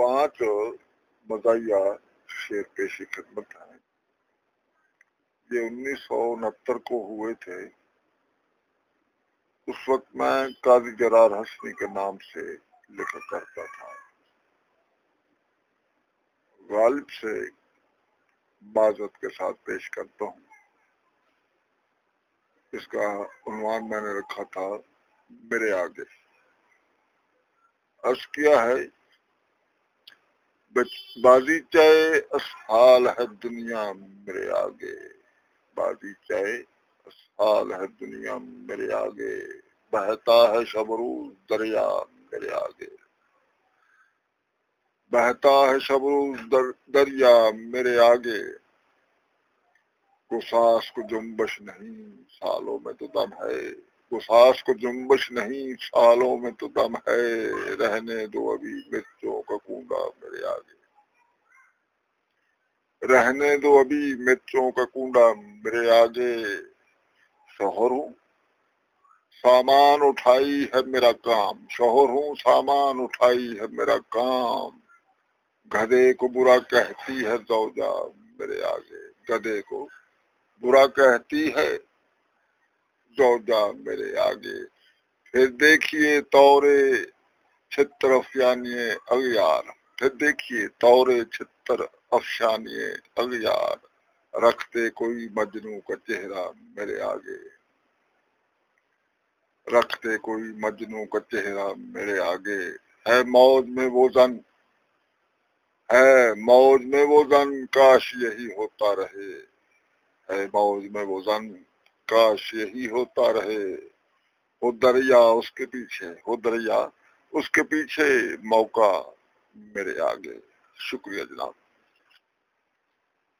پانچ مزاحیہ شیر پیشی خدمت ہیں۔ یہ انیس سو انہتر کو ہوئے تھے۔ اس وقت میں قاضی جرار حسنی کے نام سے لکھا کرتا تھا۔ غالب سے بازت کے ساتھ پیش کرتا ہوں۔ اس کا عنوان میں نے رکھا تھا، میرے آگے۔ عرض کیا ہے بازی چاہے اسحال ہے دنیا میرے آگے۔ بازی چاہے اسحال ہے دنیا میرے آگے۔ بہتا ہے شبروز دریا میرے آگے۔ بہتا ہے شبروز در دریا میرے آگے۔ گساس کو جنبش نہیں، سالوں میں تو دم ہے۔ گساس کو جنبش نہیں، سالوں میں تو دم ہے۔ رہنے دو ابھی مرچوں کا کنڈا میرے آگے۔ رہنے دو ابھی مرچوں کا کنڈا میرے آگے شوہر ہوں۔ سامان اٹھائی ہے میرا کام، شوہر ہوں، سامان اٹھائی ہے میرا کام۔ گدے کو برا کہتی ہے زوجہ میرے آگے۔ گدے کو برا کہتی ہے زوجہ میرے آگے۔ پھر دیکھیے تورے چھتر افیانی اغیار۔ پھر دیکھیے تورے چھتر افشانی اغیار، رکھتے کوئی مجنو کا چہرہ میرے آگے۔ رکھتے کوئی مجنو کا چہرہ میرے آگے۔ ہے موج میں وہ زن، ہے موج میں وہ زن، کاش یہی ہوتا رہے۔ ہے موج میں وہ زن، کاش یہی ہوتا رہے۔ وہ دریا اس کے پیچھے، وہ دریا اس کے پیچھے موقع میرے آگے۔ شکریہ جناب۔